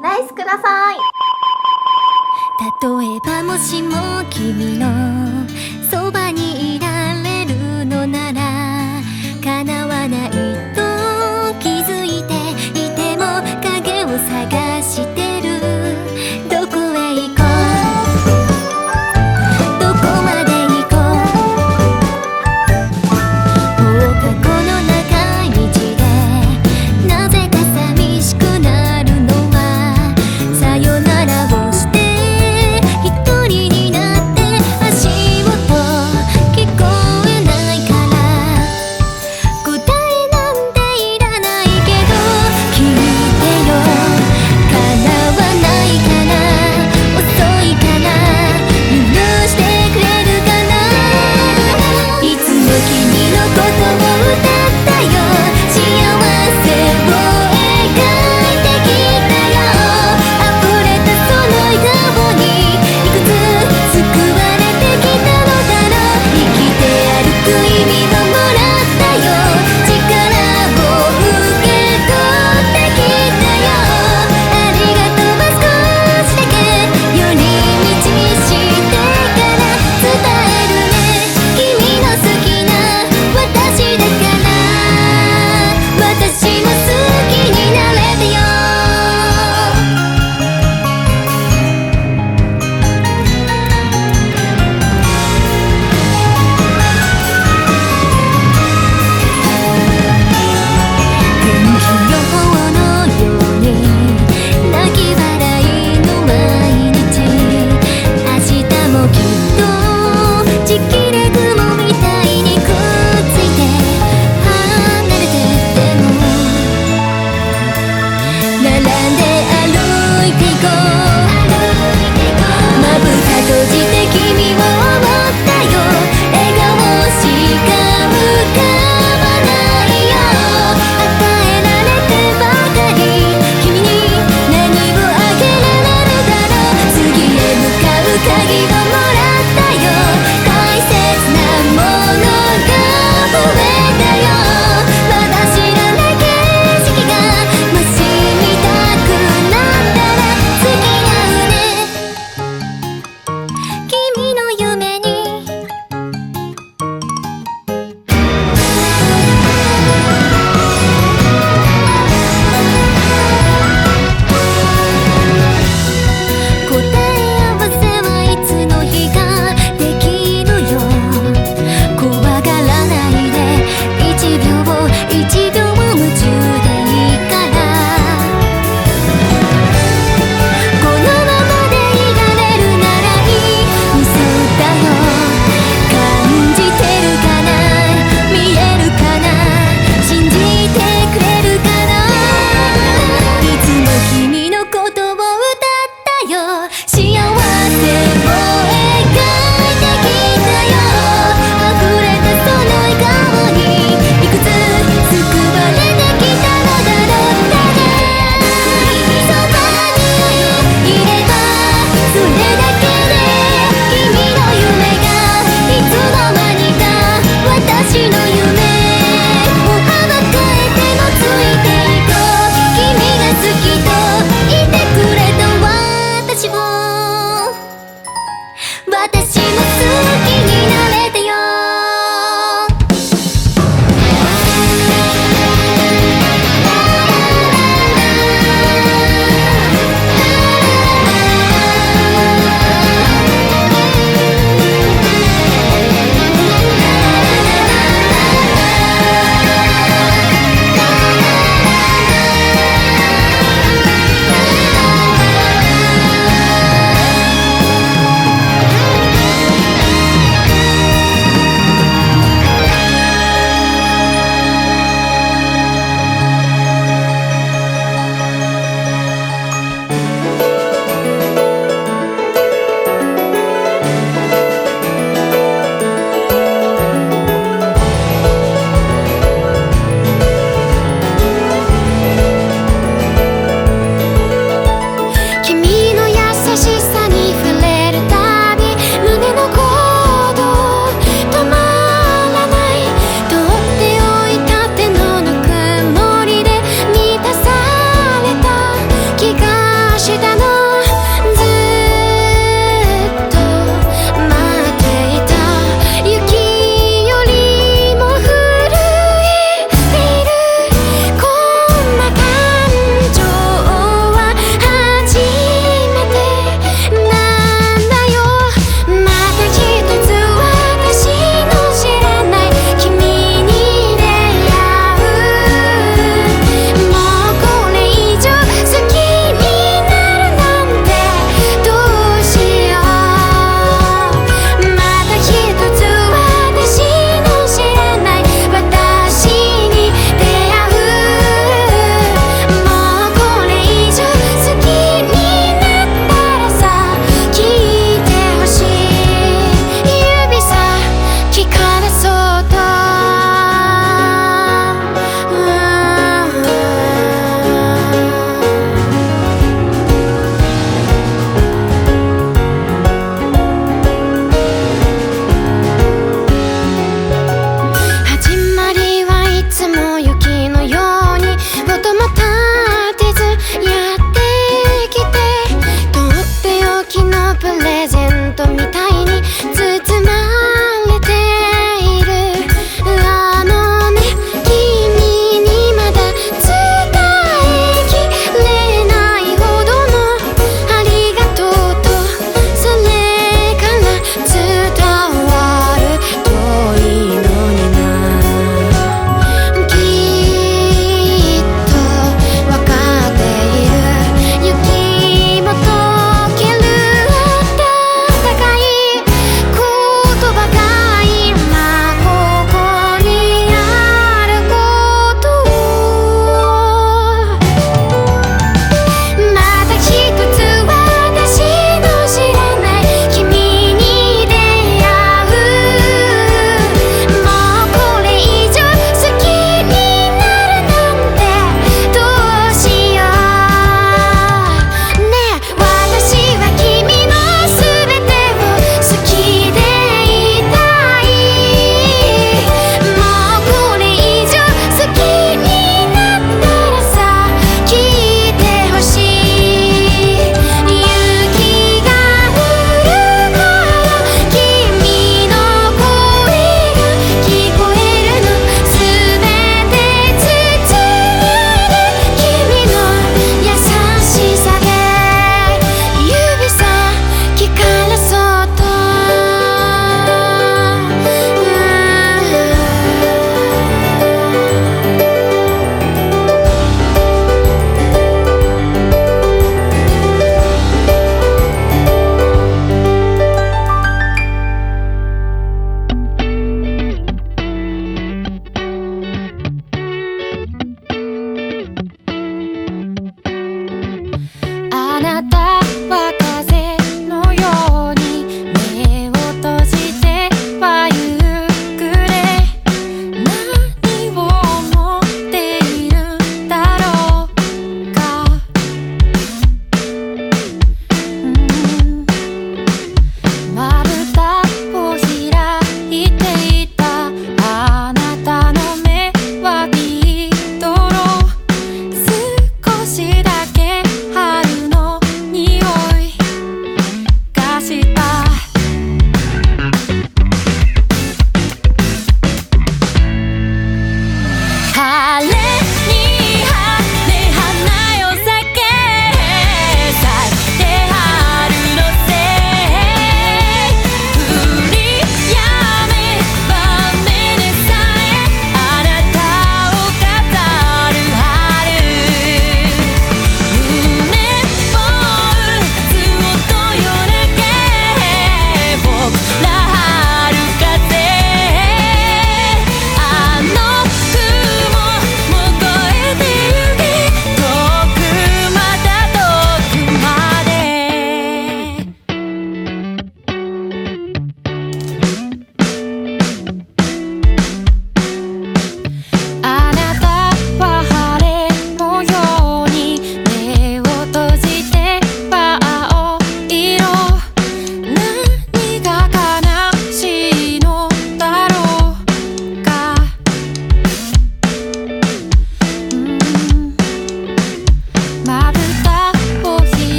ライスください。例えばもしも君の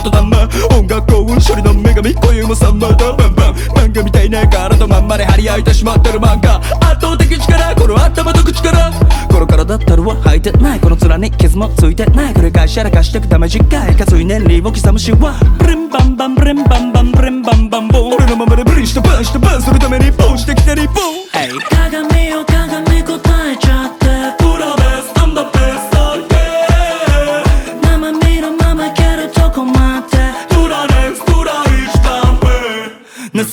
ことだ音楽幸運処理の女神固有も三能だバンバン漫画みたいな。体まんまで張り合いてしまってる漫画圧倒的力この頭と口からこの体たるはいてな。いこの面に傷もついてな。い繰り返しやらかしてくため次回かいかつい年ボを刻むしはブリンバンバンブリンバンバンブリンバンバンボン俺のままでブリンしてバンしてバンするためにポンしてきてリボン鏡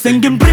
Thinking.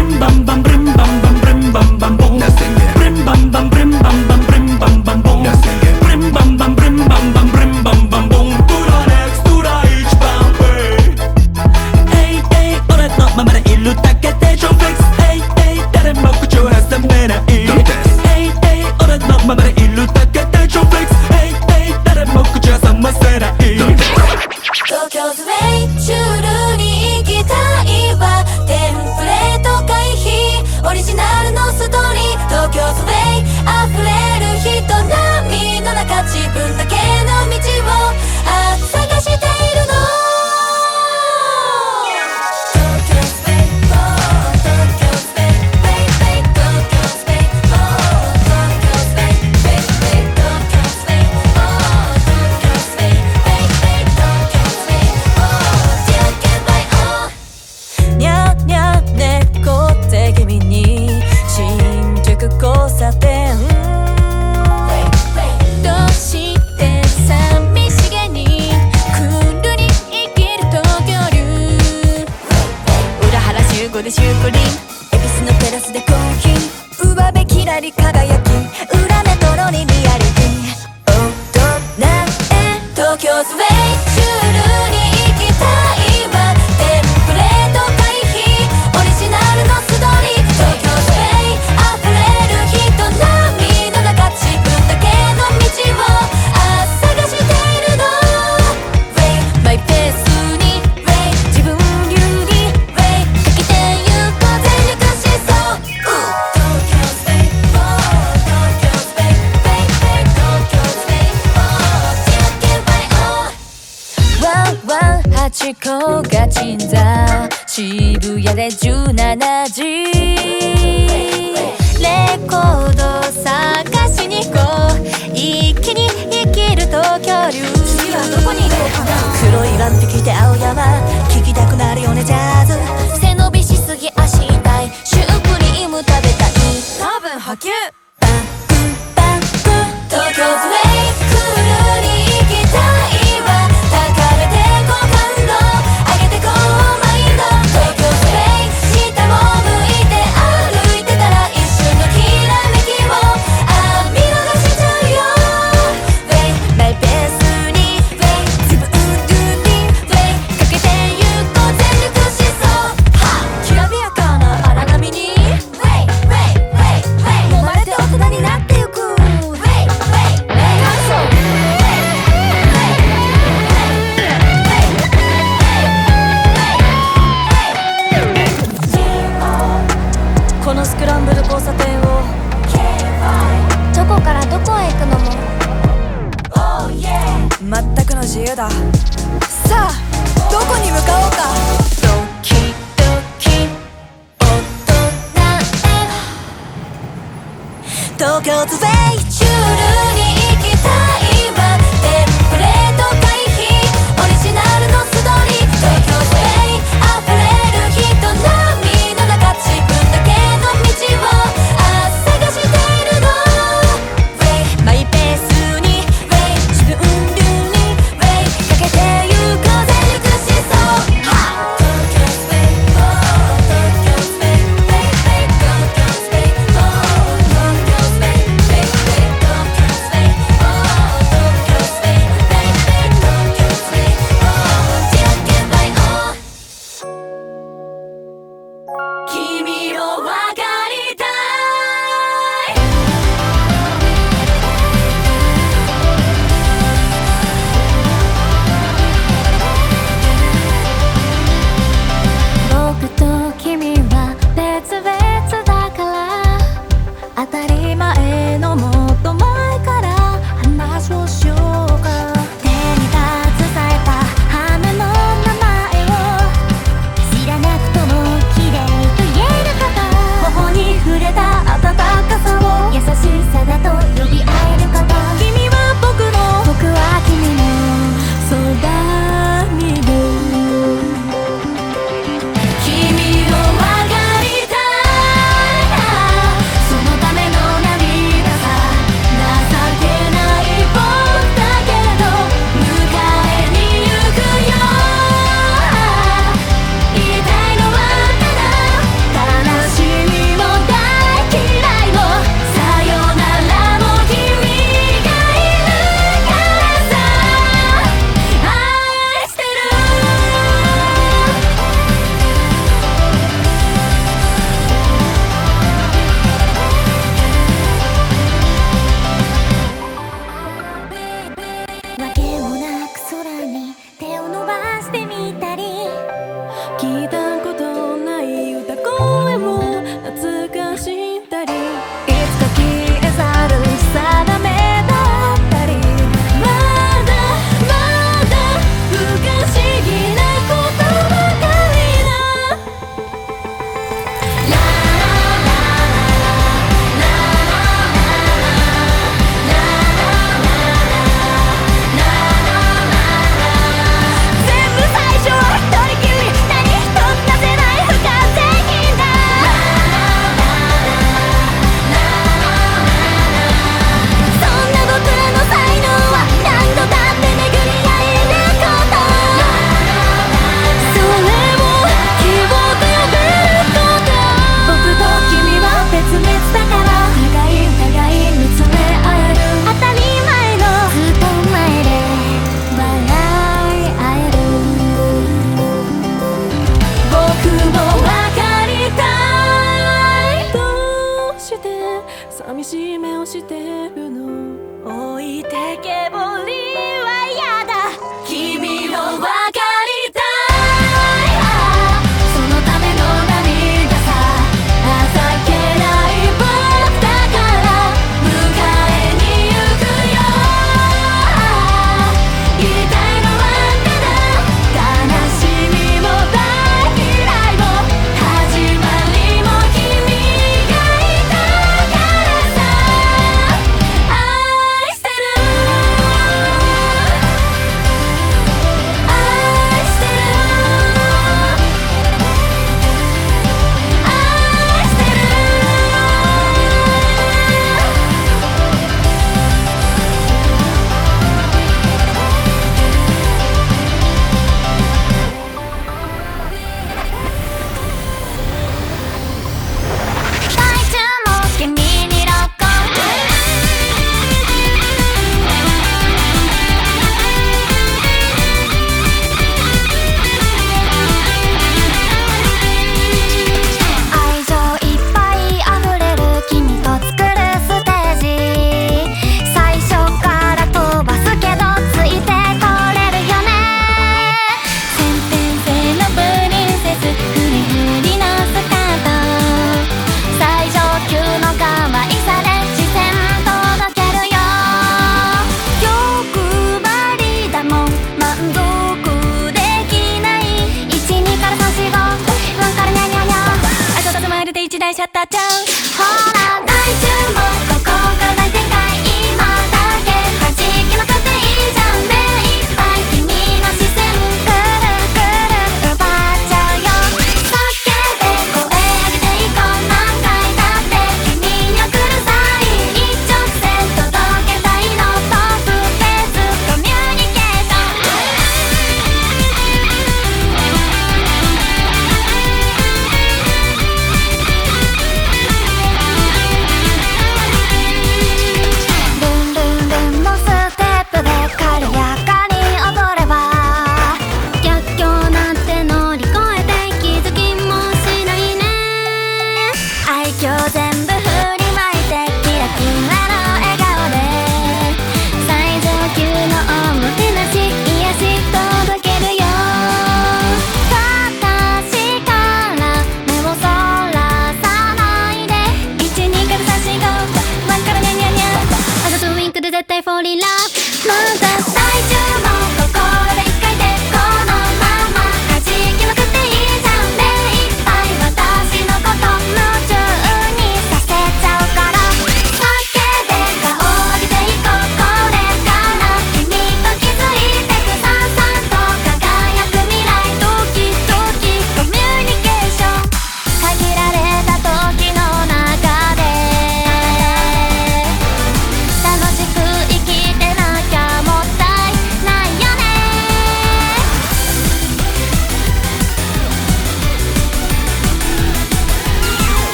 からニャニャニャあとスマイルで一台シャッターちゃう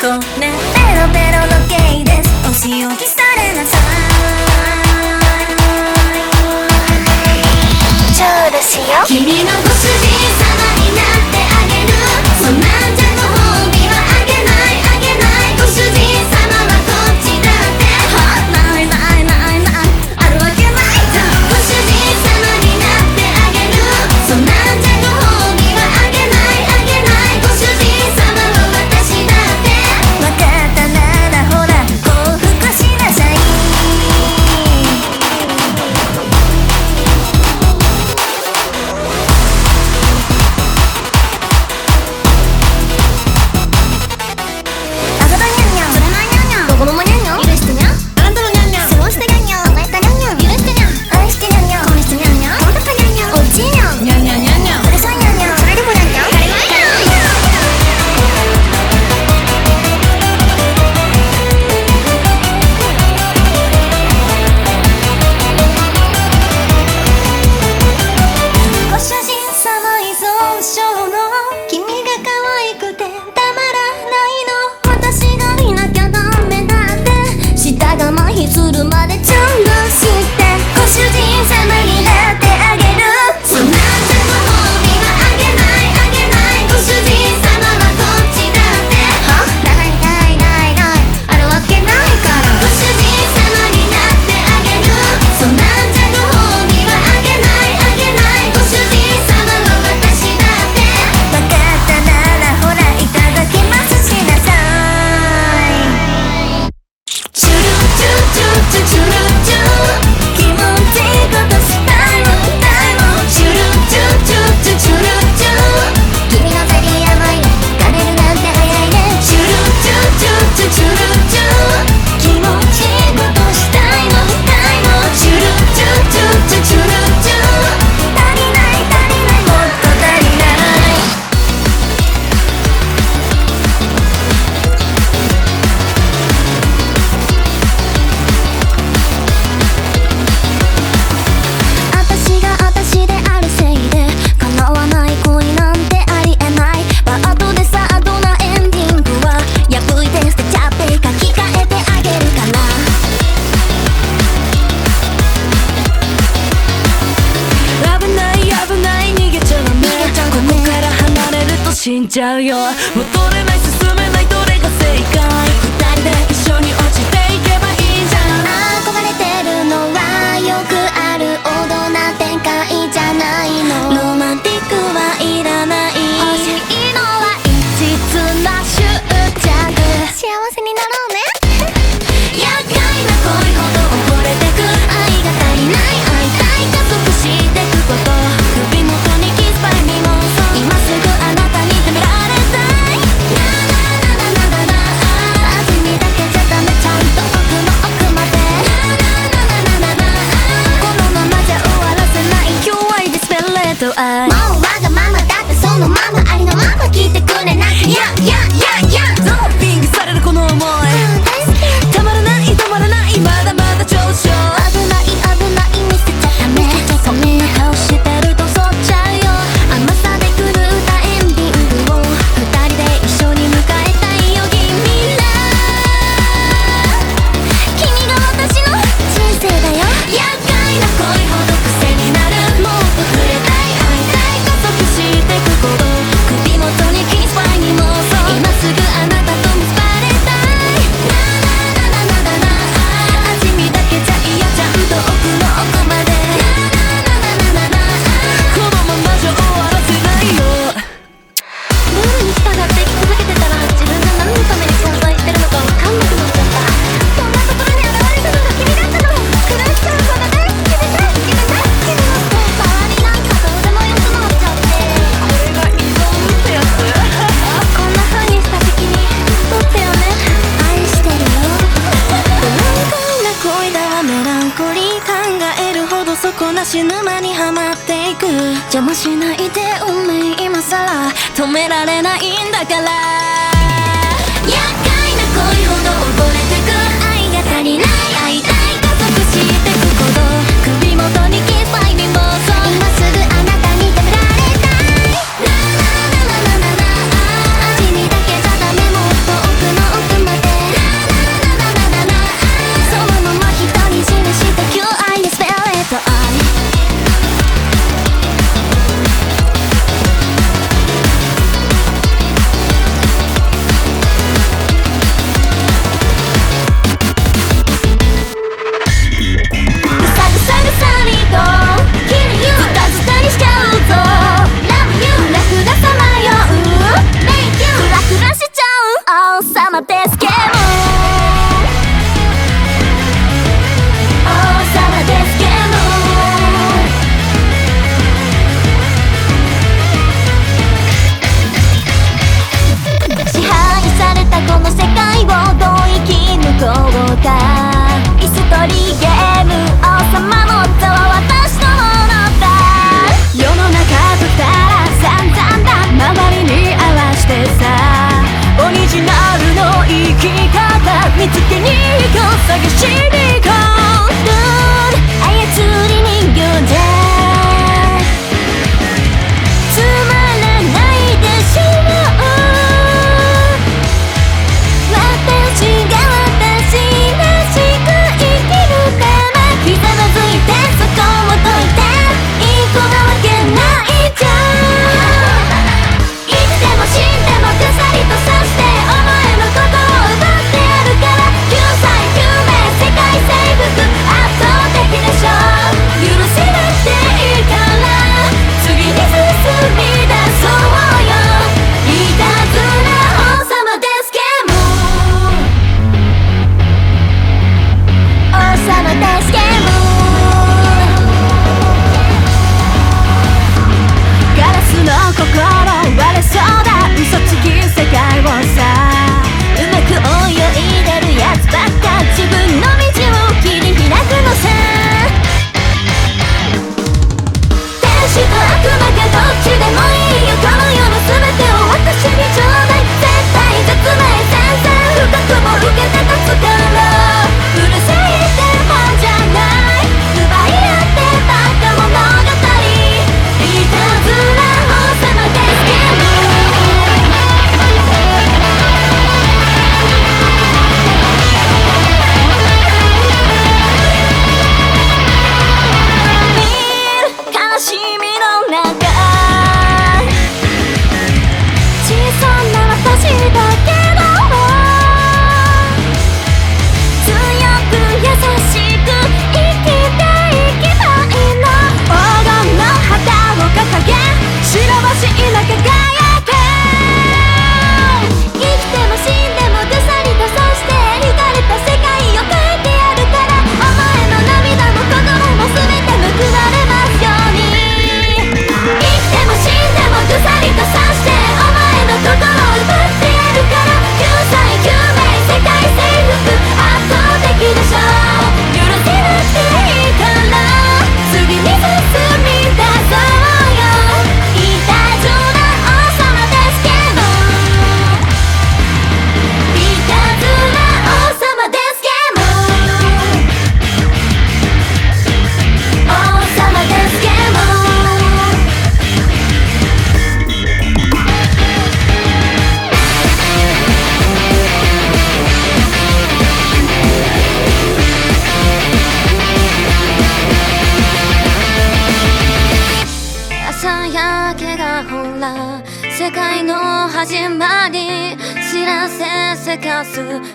こねペロペロのゲイですお仕置きされなさいチョしよ君の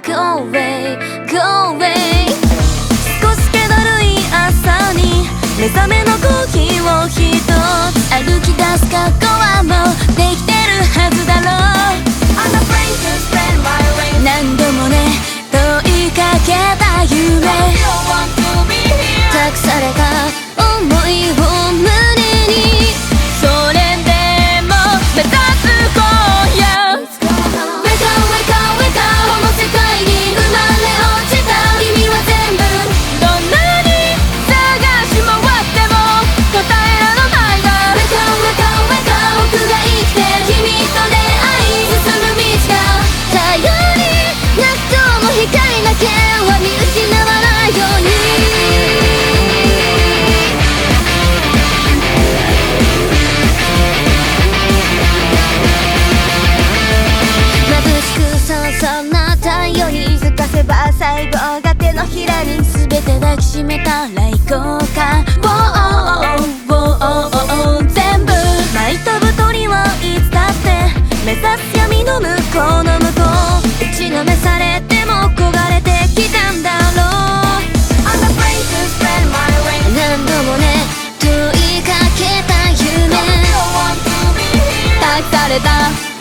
go away, go away. 少し気だるい朝に目覚めのコーヒーを一つ歩き出す格好始めたら行こうか全部巻いたぶ鳥はいつだって目指す闇の向こう。の向こう打ちのめされても焦がれてきたんだろう何度もね問いかけた夢。抱された。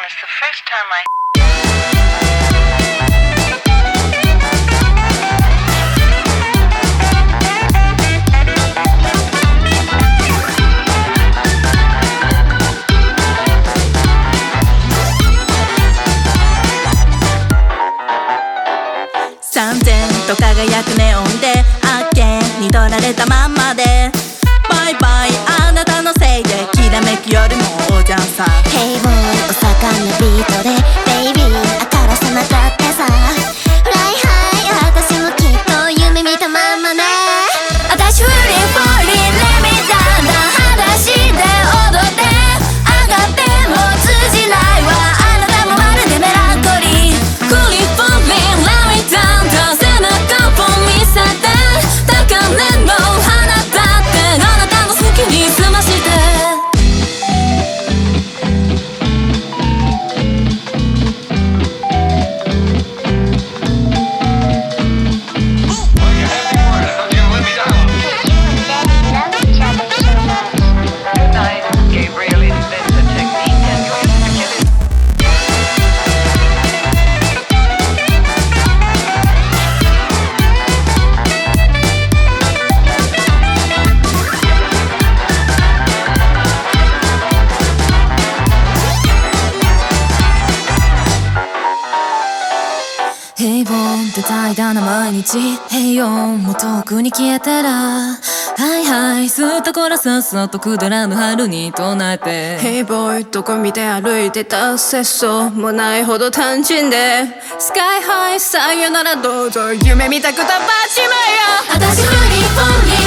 honest, the first time I. 3000と輝くネオンであっけに取られたまんま gonna be さっさとくだらぬ春に唱えて。Hey boy どこ見て歩いてた節操もないほど単純で。スカイハイさよならどうぞ。夢見たことばちまよ私フリーフォンに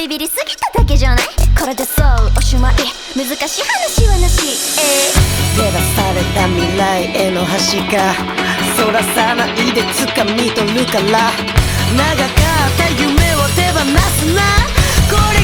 ビビりすぎただけじゃないこれでそうおしまい難しい話はなし、えー、照らされた未来への橋がそらさないで掴み取るから。長かった夢を手放すな。これ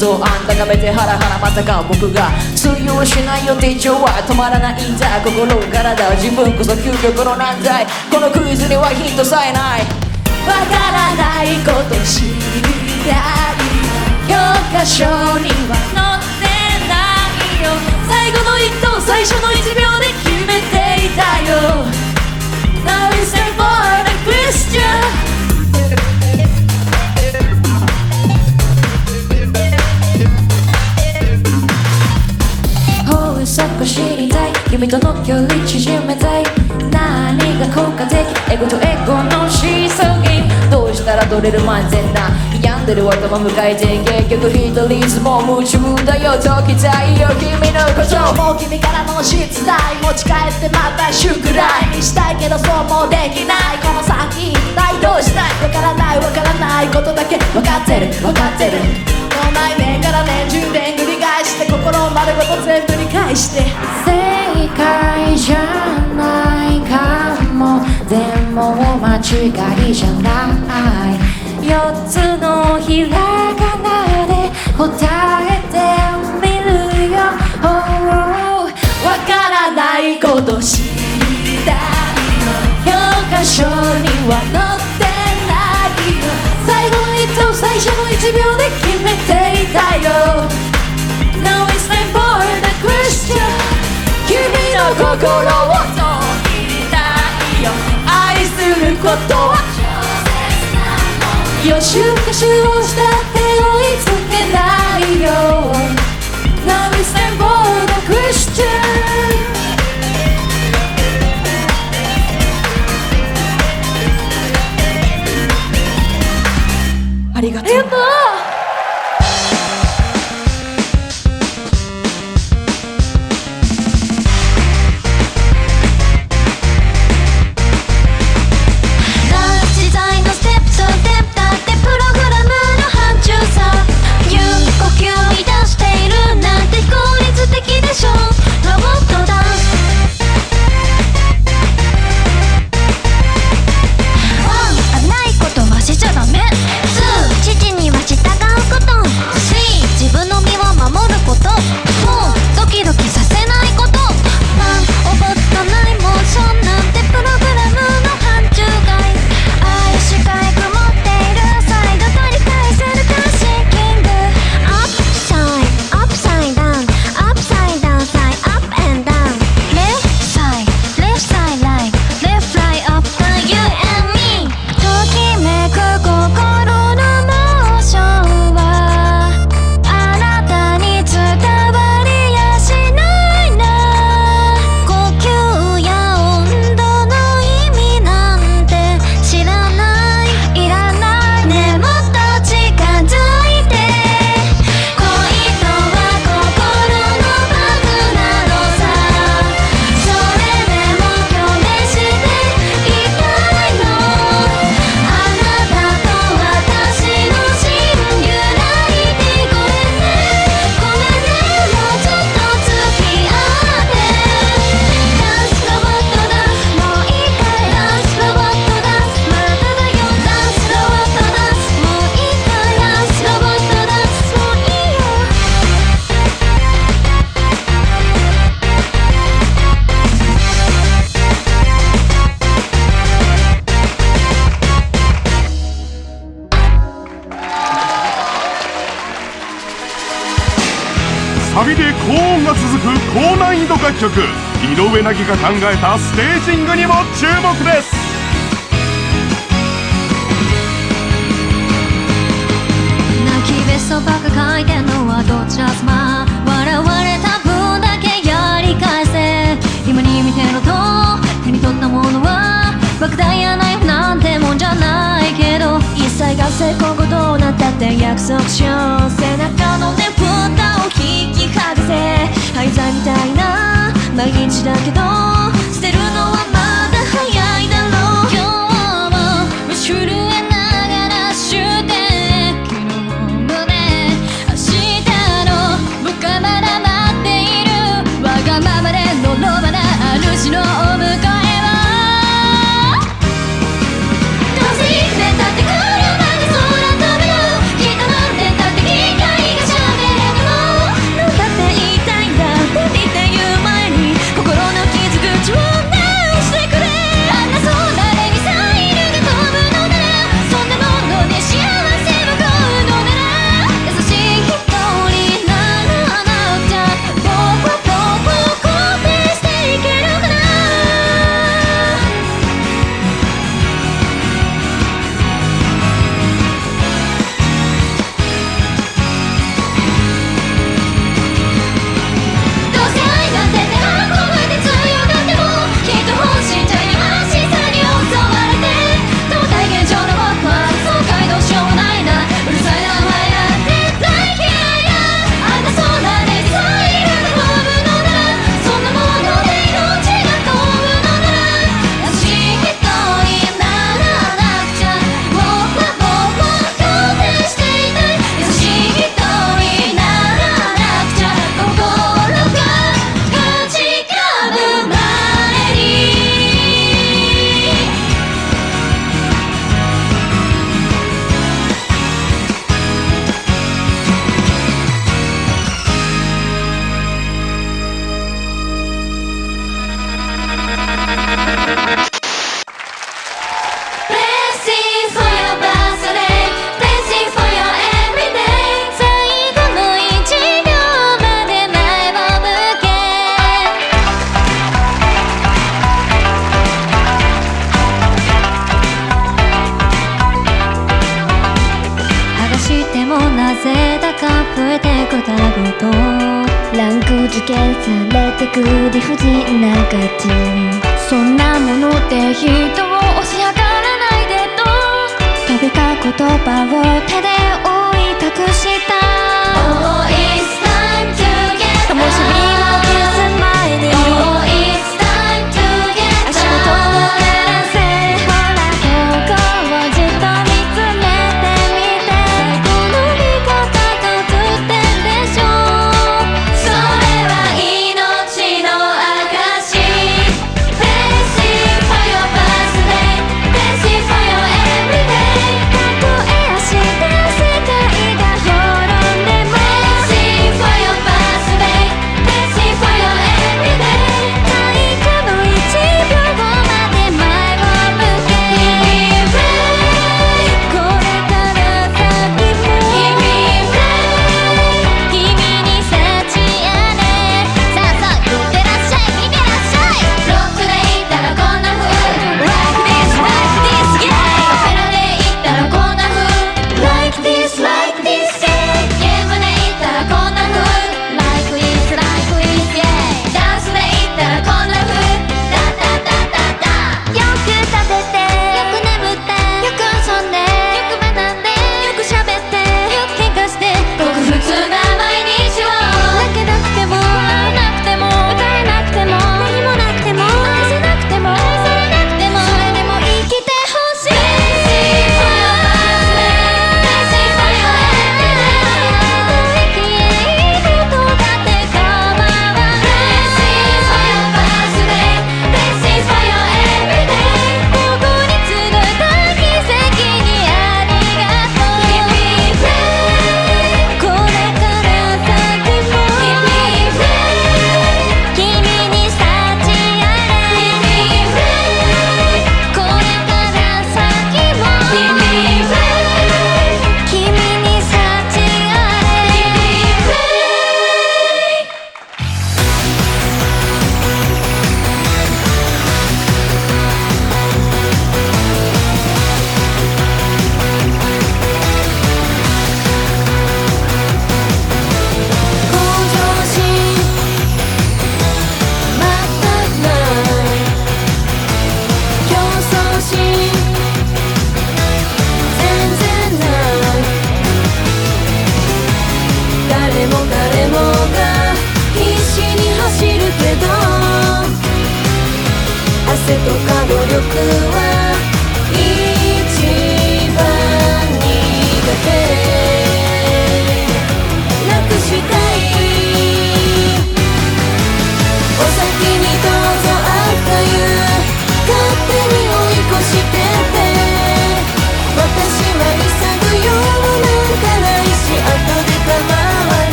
とあんたがめてハラハラまさか僕が通用しない予定上は止まらないんだ心体自分こそ究極の難題頭向かえて結局一人ずも夢中だよ解きたいよ君のこともう君からの出題持ち帰ってまた宿題にしたいけどそうもできないこの先一体どうしたいわからないわからないことだけ分かってる。分かってる。脳内年から年中でんぐり返して心丸ごと全部理解して正解じゃないかもでも間違いじゃない四つのひらがなで答えてみるよ。わからないこと知りたい。教科書には載ってないよ。最後の一投最初の1秒で決めていたよ。Now it's time for the question 君の心を知りたいよ。愛することは？「予習復習をしたって追いつけないよ」「ノミステンのクエスチョン」ありがとう。的曲井上凪が考えたステージングにも注目です。泣きべそばが書いてんのはどっちゃすま笑われた分だけやり返せ。今に見てろと手に取ったものは爆弾やナイフなんてもんじゃないけど一切が成功後どうなったって約束しよう。背中のね蓋を引き剥がせ廃材みたいな毎日だけど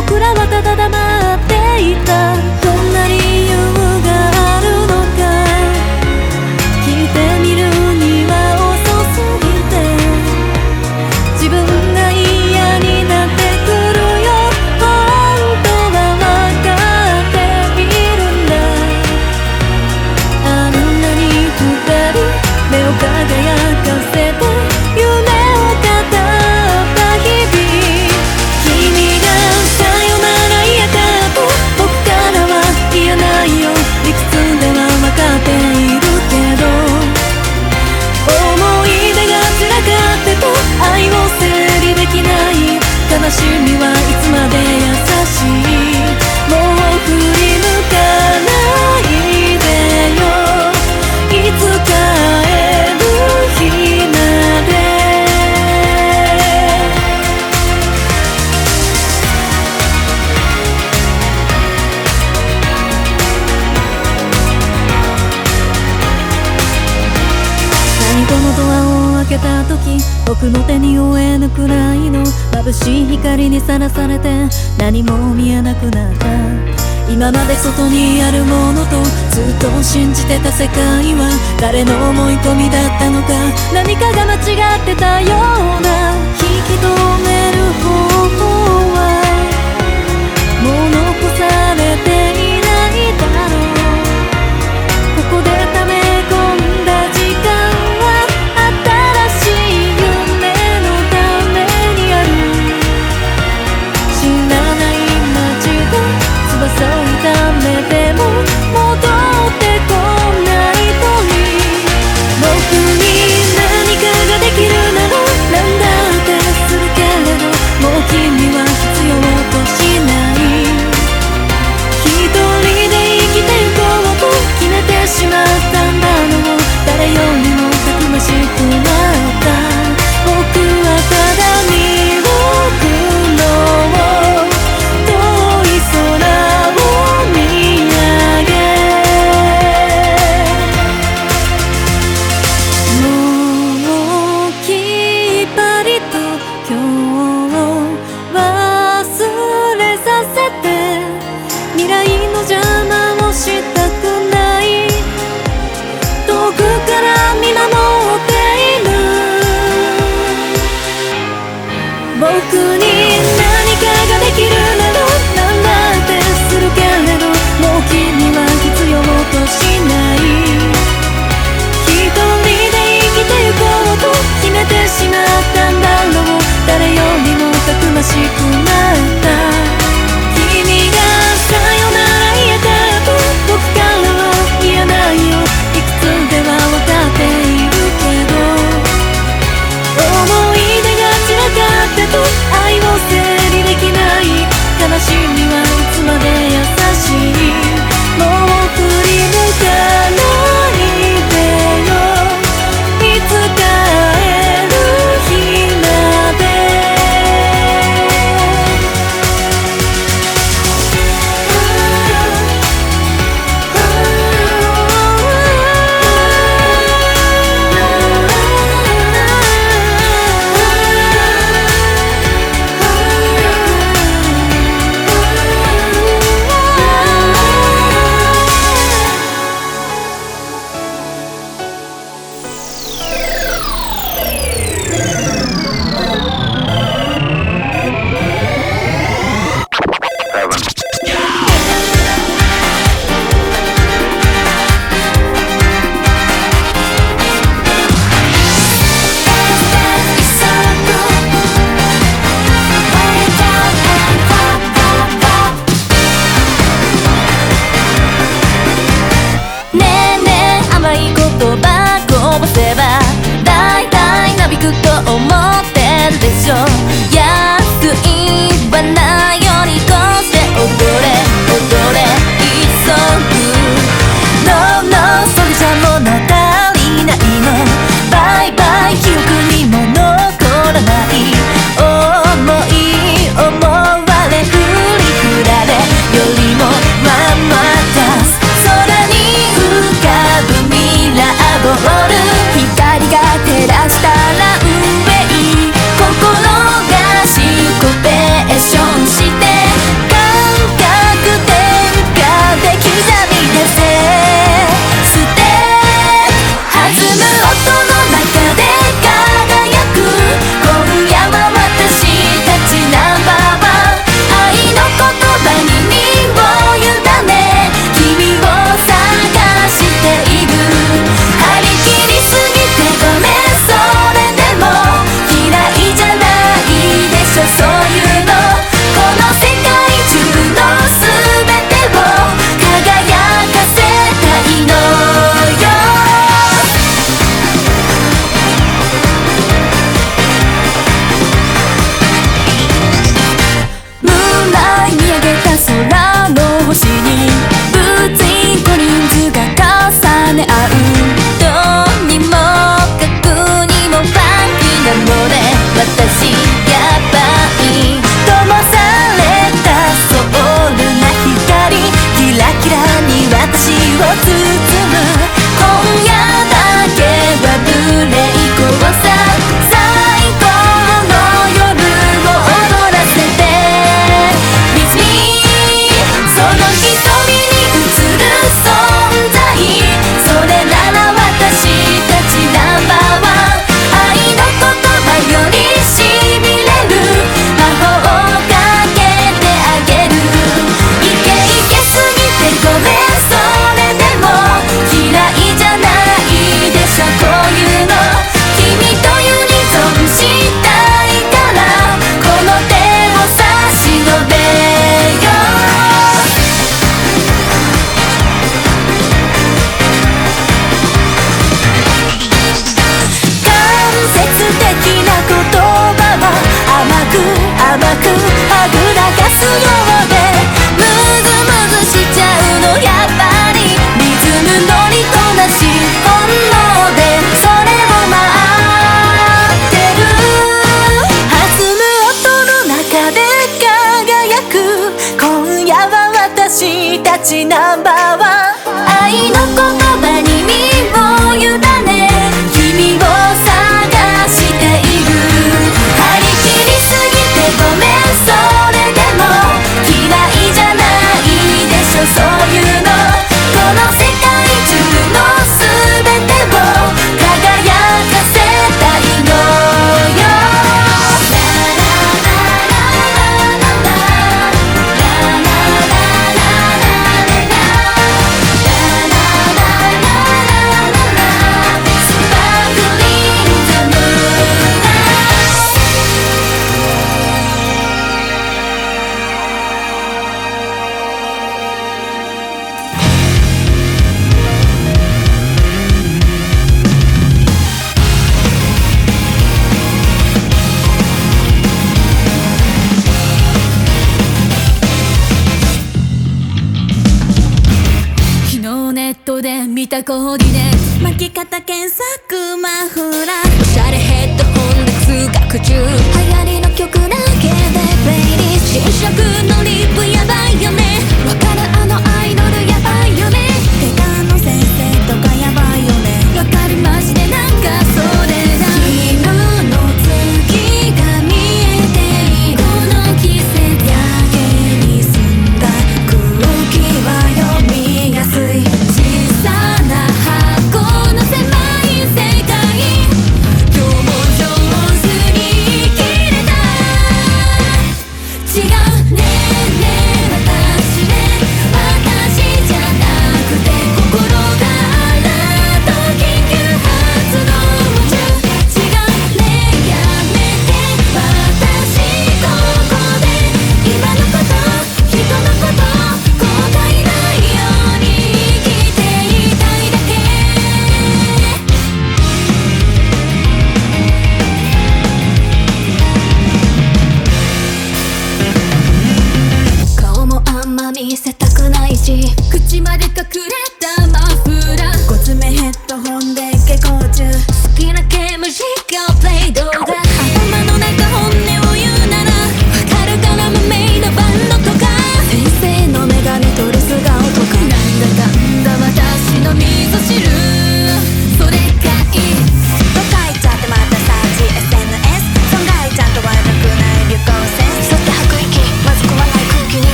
僕らはただ黙っていた。どんな理由私にはいつまで優しいもう振り向かないでよいつか会える日まで最後のドアを開けた時僕の手に負えぬくらいのしい光にさらされて何も見えなくなった。今まで外にあるものとずっと信じてた世界は誰の思い込みだったのか。何かが間違ってたような。引き止める方法はもう残されている。ばせば大体なびくと思ってるでしょ。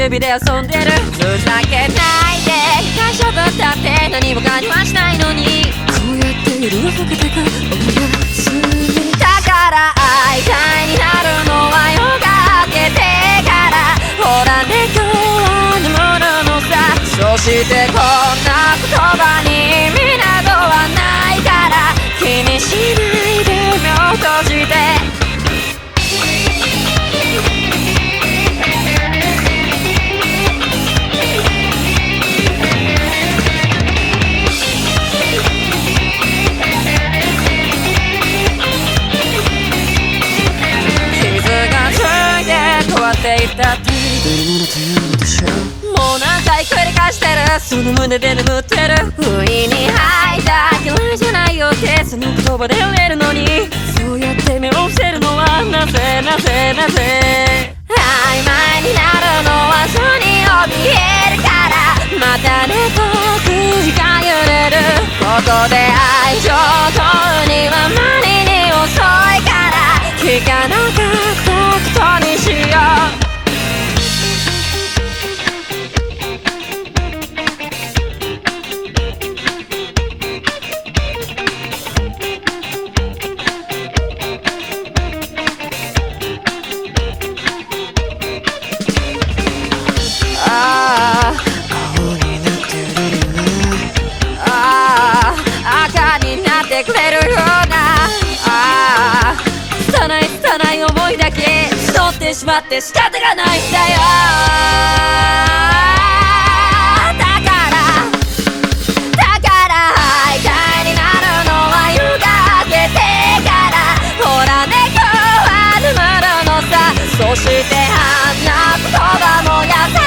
指で遊んでるふざけないで会社ぶったって何も感じはしないのにこうやって夜をかけてかおやすみだから会いたいになるのは夜が明けてからほらね今日は眠るのさそしてこんな言葉に意味などはないから気にしないで目を閉じてものというのでしょもう何回繰り返してる？その胸で眠ってる。不意に吐いた嫌いじゃないよってその言葉で言えるのに。そうやって目を伏せるのはなぜなぜなぜ。曖昧になるのはそに怯えるから。またね遠く日が揺れる。ここで愛情を問うにはあまりに遅いから。聞かなかったことにしよう。まって仕方がないんだよ。だからだから徘徊になるのは湯が明けてから。ほらね今日は眠るのさそしてあんな言葉も優しい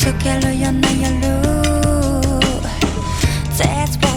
took a look, you know you look. That's why.